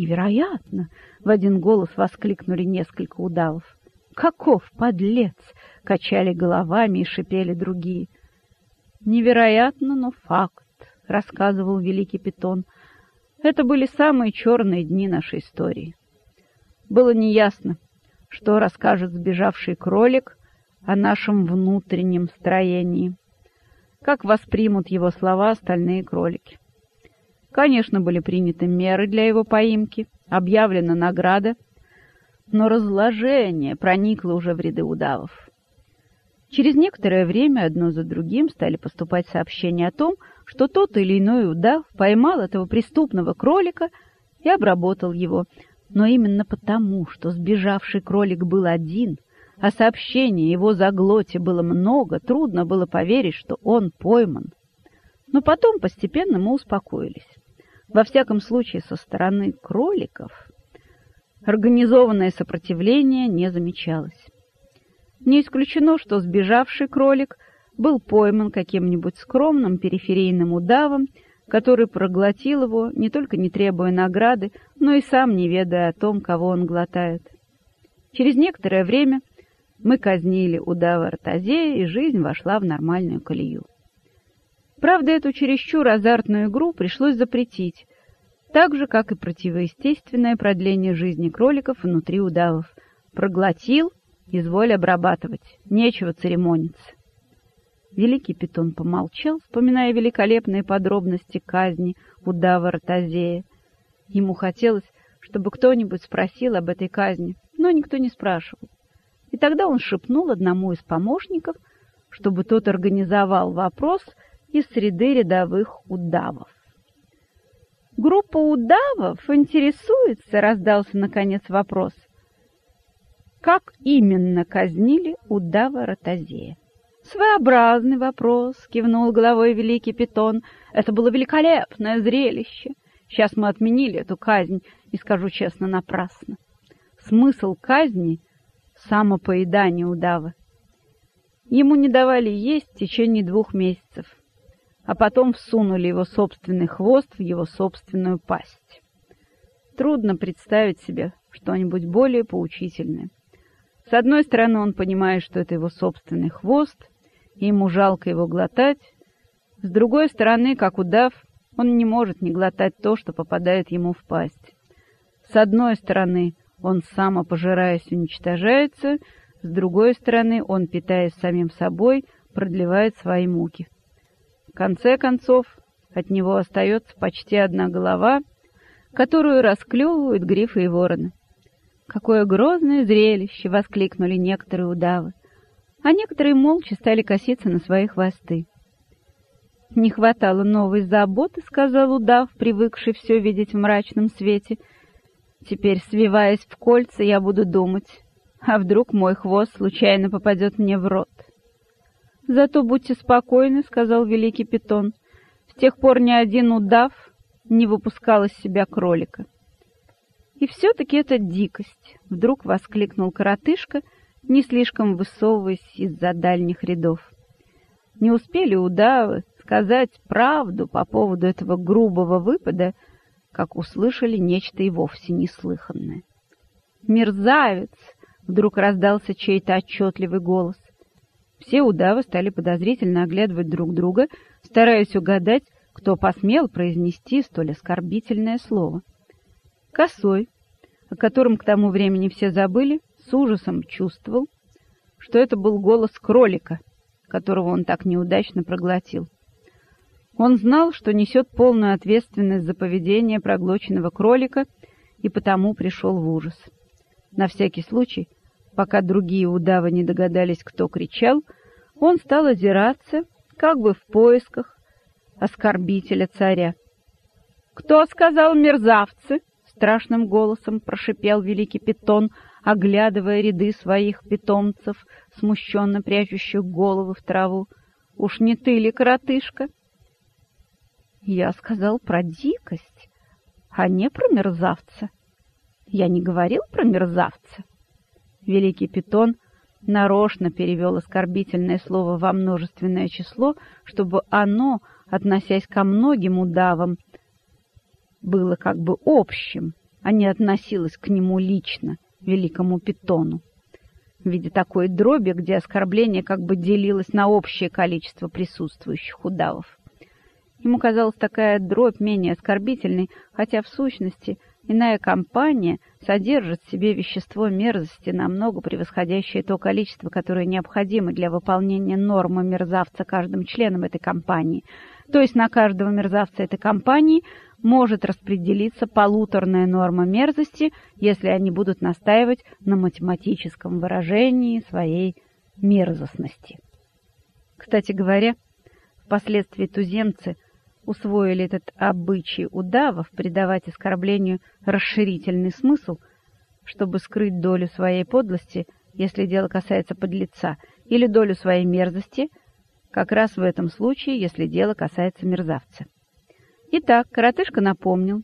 Невероятно! В один голос воскликнули несколько удавов. Каков подлец! Качали головами и шипели другие. Невероятно, но факт, рассказывал великий питон. Это были самые черные дни нашей истории. Было неясно, что расскажет сбежавший кролик о нашем внутреннем строении. Как воспримут его слова остальные кролики? Конечно, были приняты меры для его поимки, объявлена награда, но разложение проникло уже в ряды удавов. Через некоторое время одно за другим стали поступать сообщения о том, что тот или иной удав поймал этого преступного кролика и обработал его. Но именно потому, что сбежавший кролик был один, а сообщений его заглоте было много, трудно было поверить, что он пойман. Но потом постепенно мы успокоились. Во всяком случае, со стороны кроликов организованное сопротивление не замечалось. Не исключено, что сбежавший кролик был пойман каким-нибудь скромным периферийным удавом, который проглотил его, не только не требуя награды, но и сам не ведая о том, кого он глотает. Через некоторое время мы казнили удава Артазея, и жизнь вошла в нормальную колею. Правда, эту чересчур азартную игру пришлось запретить, так же, как и противоестественное продление жизни кроликов внутри удавов. Проглотил, изволь обрабатывать, нечего церемониться. Великий питон помолчал, вспоминая великолепные подробности казни удава Ротозея. Ему хотелось, чтобы кто-нибудь спросил об этой казни, но никто не спрашивал. И тогда он шепнул одному из помощников, чтобы тот организовал вопрос из среды рядовых удавов. Группа удавов интересуется, раздался наконец вопрос. Как именно казнили удава Ротозея? Своеобразный вопрос, кивнул головой великий питон. Это было великолепное зрелище. Сейчас мы отменили эту казнь, и скажу честно, напрасно. Смысл казни самопоедание удава. Ему не давали есть в течение двух месяцев а потом всунули его собственный хвост в его собственную пасть. Трудно представить себе что-нибудь более поучительное. С одной стороны, он понимает, что это его собственный хвост, и ему жалко его глотать. С другой стороны, как удав, он не может не глотать то, что попадает ему в пасть. С одной стороны, он самопожираясь уничтожается, с другой стороны, он, питаясь самим собой, продлевает свои муки. Конце концов, от него остается почти одна голова, которую расклевывают грифы и вороны. «Какое грозное зрелище!» — воскликнули некоторые удавы, а некоторые молча стали коситься на свои хвосты. «Не хватало новой заботы», — сказал удав, привыкший все видеть в мрачном свете. «Теперь, свиваясь в кольца, я буду думать, а вдруг мой хвост случайно попадет мне в рот?» Зато будьте спокойны, сказал великий питон. С тех пор ни один удав не выпускал из себя кролика. И все таки это дикость, вдруг воскликнул коротышка, не слишком высовываясь из-за дальних рядов. Не успели удавы сказать правду по поводу этого грубого выпада, как услышали нечто и вовсе неслыханное. «Мерзавец!» — вдруг раздался чей-то отчетливый голос. Все удавы стали подозрительно оглядывать друг друга, стараясь угадать, кто посмел произнести столь оскорбительное слово. Косой, о котором к тому времени все забыли, с ужасом чувствовал, что это был голос кролика, которого он так неудачно проглотил. Он знал, что несет полную ответственность за поведение проглоченного кролика, и потому пришел в ужас. На всякий случай Пока другие удавы не догадались, кто кричал, он стал озираться, как бы в поисках оскорбителя царя. «Кто сказал мерзавцы?» — страшным голосом прошипел великий питон, оглядывая ряды своих питомцев, смущенно прячущих головы в траву. «Уж не ты ли, коротышка?» «Я сказал про дикость, а не про мерзавца. Я не говорил про мерзавца». Великий питон нарочно перевел оскорбительное слово во множественное число, чтобы оно, относясь ко многим удавам, было как бы общим, а не относилась к нему лично, великому питону. В виде такой дроби, где оскорбление как бы делилось на общее количество присутствующих удавов. Ему казалась такая дробь менее оскорбительной, хотя в сущности иная компания содержит в себе вещество мерзости, намного превосходящее то количество, которое необходимо для выполнения нормы мерзавца каждым членом этой компании. То есть на каждого мерзавца этой компании может распределиться полуторная норма мерзости, если они будут настаивать на математическом выражении своей мерзостности. Кстати говоря, впоследствии туземцы – усвоили этот обычай удавов придавать оскорблению расширительный смысл, чтобы скрыть долю своей подлости, если дело касается подлеца, или долю своей мерзости, как раз в этом случае, если дело касается мерзавца. Итак, коротышка напомнил,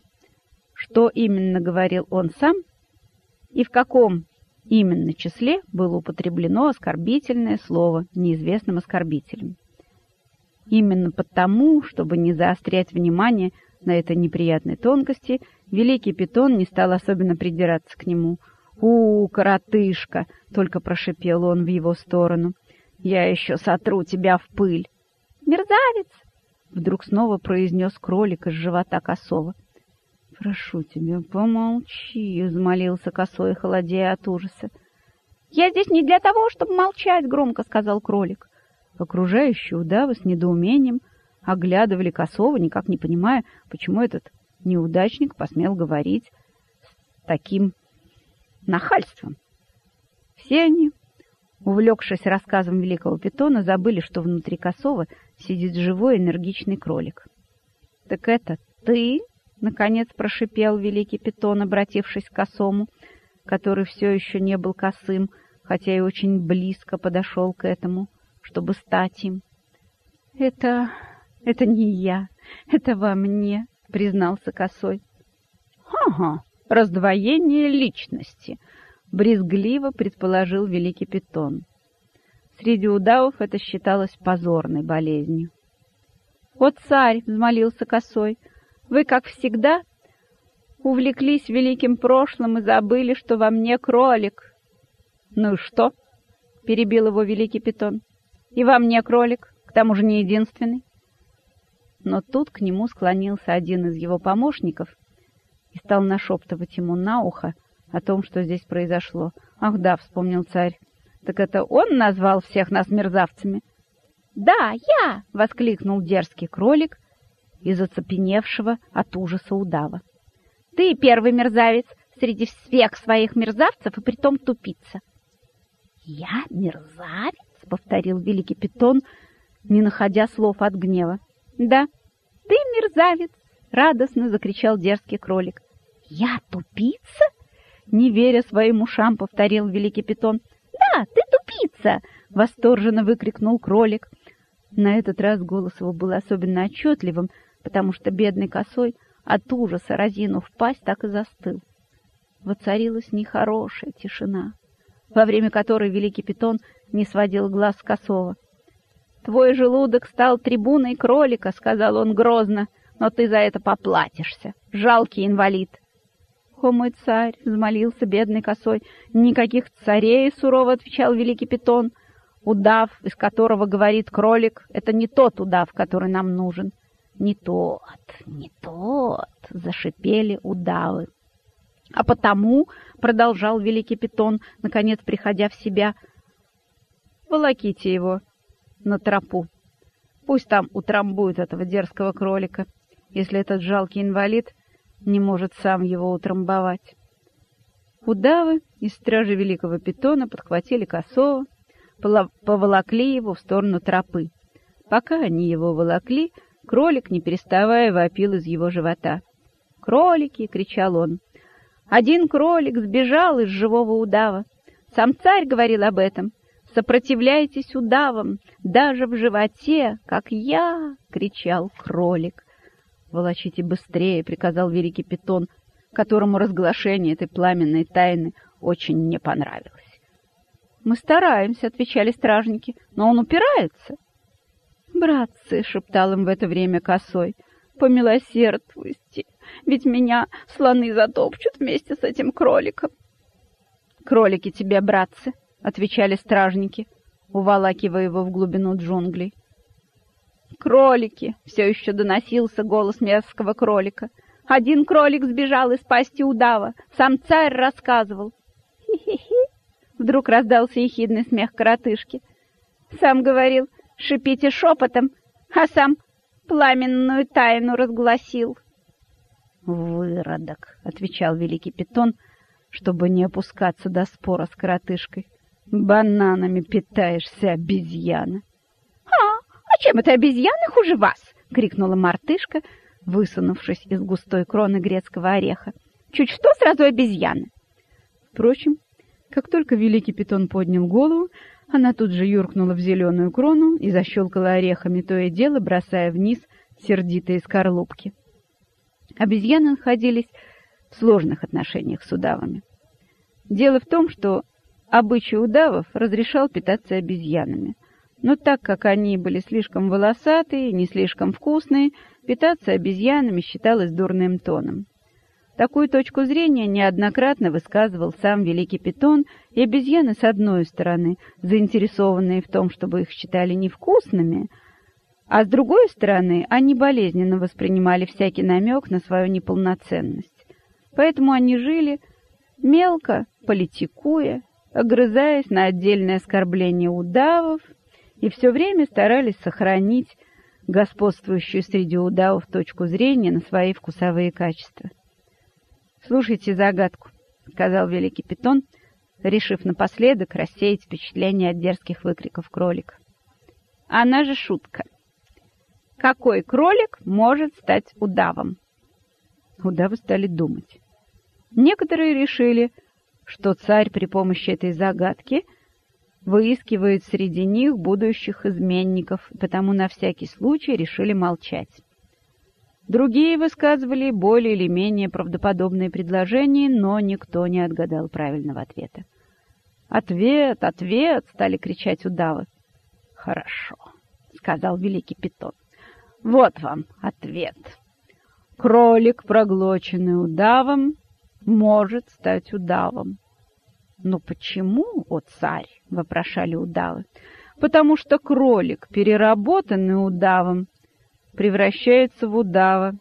что именно говорил он сам и в каком именно числе было употреблено оскорбительное слово неизвестным оскорбителем. Именно потому, чтобы не заострять внимание на этой неприятной тонкости, великий питон не стал особенно придираться к нему. «У, коротышка!» — только прошипел он в его сторону. «Я еще сотру тебя в пыль!» «Мерзавец!» — вдруг снова произнес кролик из живота косого. «Прошу тебя, помолчи!» — взмолился косой, холодея от ужаса. «Я здесь не для того, чтобы молчать!» — громко сказал кролик. Окружающие удавы с недоумением оглядывали Косова, никак не понимая, почему этот неудачник посмел говорить с таким нахальством. Все они, увлекшись рассказом великого питона, забыли, что внутри Косова сидит живой энергичный кролик. — Так это ты? — наконец прошипел великий питон, обратившись к Косому, который все еще не был косым, хотя и очень близко подошел к этому чтобы стать им. «Это... это не я, это во мне», — признался Косой. «Ага, раздвоение личности», — брезгливо предположил Великий Питон. Среди удавов это считалось позорной болезнью. «Вот царь!» — взмолился Косой. «Вы, как всегда, увлеклись великим прошлым и забыли, что во мне кролик». «Ну и что?» — перебил его Великий Питон. И во мне кролик, к тому же не единственный. Но тут к нему склонился один из его помощников и стал нашептывать ему на ухо о том, что здесь произошло. «Ах да», — вспомнил царь, — «так это он назвал всех нас мерзавцами?» «Да, я!» — воскликнул дерзкий кролик из оцепеневшего от ужаса удава. «Ты первый мерзавец среди всех своих мерзавцев и притом тупица!» «Я мерзавец?» — повторил великий питон, не находя слов от гнева. «Да, ты мерзавец!» — радостно закричал дерзкий кролик. «Я тупица?» — не веря своим ушам, повторил великий питон. «Да, ты тупица!» — восторженно выкрикнул кролик. На этот раз голос его был особенно отчетливым, потому что бедный косой от ужаса, разинув пасть, так и застыл. Воцарилась нехорошая тишина во время которой великий питон не сводил глаз с косого. «Твой желудок стал трибуной кролика», — сказал он грозно, — «но ты за это поплатишься, жалкий инвалид». «О, мой царь!» — взмолился бедный косой. «Никаких царей!» — сурово отвечал великий питон. «Удав, из которого говорит кролик, это не тот удав, который нам нужен». «Не тот, не тот!» — зашипели удавы. А потому, — продолжал великий питон, наконец приходя в себя, — волоките его на тропу. Пусть там утрамбуют этого дерзкого кролика, если этот жалкий инвалид не может сам его утрамбовать. Удавы из стражи великого питона подхватили косого, поволокли его в сторону тропы. Пока они его волокли, кролик, не переставая, вопил из его живота. «Кролики!» — кричал он. Один кролик сбежал из живого удава. Сам царь говорил об этом. «Сопротивляйтесь удавам, даже в животе, как я!» — кричал кролик. «Волочите быстрее!» — приказал великий питон, которому разглашение этой пламенной тайны очень не понравилось. «Мы стараемся», — отвечали стражники, — «но он упирается». «Братцы», — шептал им в это время косой, — «помилосердствуйте, ведь меня слоны затопчут вместе с этим кроликом. «Кролики тебе, братцы!» — отвечали стражники, уволакивая его в глубину джунглей. «Кролики!» — все еще доносился голос мерзкого кролика. «Один кролик сбежал из пасти удава, сам царь рассказывал». «Хи-хи-хи!» — вдруг раздался ехидный смех коротышки. «Сам говорил, шипите шепотом, а сам пламенную тайну разгласил». «Выродок!» — отвечал великий питон, чтобы не опускаться до спора с коротышкой. «Бананами питаешься, обезьяна!» «А, а чем это обезьяны хуже вас?» — крикнула мартышка, высунувшись из густой кроны грецкого ореха. «Чуть что, сразу обезьяны!» Впрочем, как только великий питон поднял голову, она тут же юркнула в зеленую крону и защелкала орехами, то и дело бросая вниз сердитые скорлупки. Обезьяны находились в сложных отношениях с удавами. Дело в том, что обычай удавов разрешал питаться обезьянами, но так как они были слишком волосатые не слишком вкусные, питаться обезьянами считалось дурным тоном. Такую точку зрения неоднократно высказывал сам великий питон, и обезьяны, с одной стороны, заинтересованные в том, чтобы их считали невкусными, а с другой стороны, они болезненно воспринимали всякий намек на свою неполноценность. Поэтому они жили мелко, политикуя, огрызаясь на отдельные оскорбления удавов, и все время старались сохранить господствующую среди удавов точку зрения на свои вкусовые качества. «Слушайте загадку», — сказал великий питон, решив напоследок рассеять впечатление от дерзких выкриков кролика. «Она же шутка. Какой кролик может стать удавом?» Удавы стали думать. Некоторые решили, что царь при помощи этой загадки выискивает среди них будущих изменников, потому на всякий случай решили молчать. Другие высказывали более или менее правдоподобные предложения, но никто не отгадал правильного ответа. «Ответ! Ответ!» — стали кричать удавы. «Хорошо», — сказал великий питон. «Вот вам ответ. Кролик, проглоченный удавом, может стать удавом. «Но почему, о царь?» — вопрошали удавы. «Потому что кролик, переработанный удавом, превращается в удава.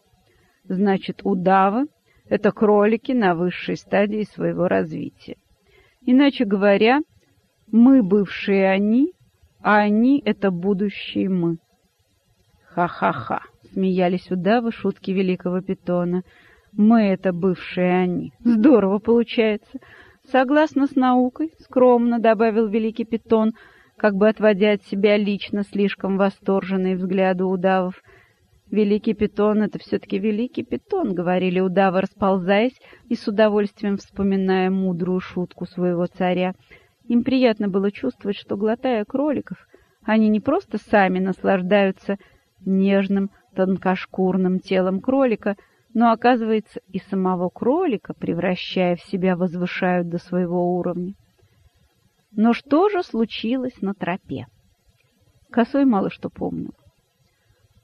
Значит, удавы — это кролики на высшей стадии своего развития. Иначе говоря, мы бывшие они, а они — это будущие мы». «Ха-ха-ха!» — смеялись удавы шутки великого питона — мы — это бывшие они. Здорово получается. Согласно с наукой, скромно добавил великий питон, как бы отводя от себя лично слишком восторженные взгляды удавов. «Великий питон — это все-таки великий питон», — говорили удавы, расползаясь и с удовольствием вспоминая мудрую шутку своего царя. Им приятно было чувствовать, что, глотая кроликов, они не просто сами наслаждаются нежным, тонкошкурным телом кролика — но, оказывается, и самого кролика, превращая в себя, возвышают до своего уровня. Но что же случилось на тропе? Косой мало что помнил.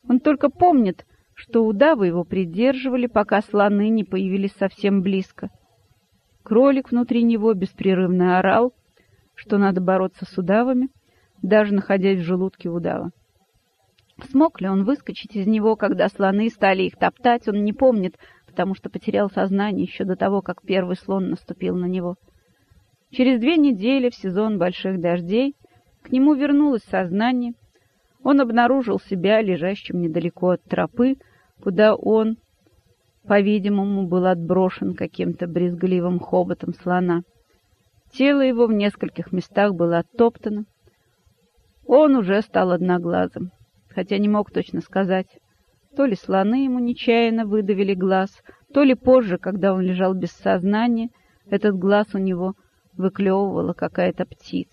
Он только помнит, что удавы его придерживали, пока слоны не появились совсем близко. Кролик внутри него беспрерывно орал, что надо бороться с удавами, даже находясь в желудке удава. Смог ли он выскочить из него, когда слоны стали их топтать, он не помнит, потому что потерял сознание еще до того, как первый слон наступил на него. Через две недели в сезон больших дождей к нему вернулось сознание. Он обнаружил себя лежащим недалеко от тропы, куда он, по-видимому, был отброшен каким-то брезгливым хоботом слона. Тело его в нескольких местах было оттоптано. Он уже стал одноглазым хотя не мог точно сказать. То ли слоны ему нечаянно выдавили глаз, то ли позже, когда он лежал без сознания, этот глаз у него выклевывала какая-то птица.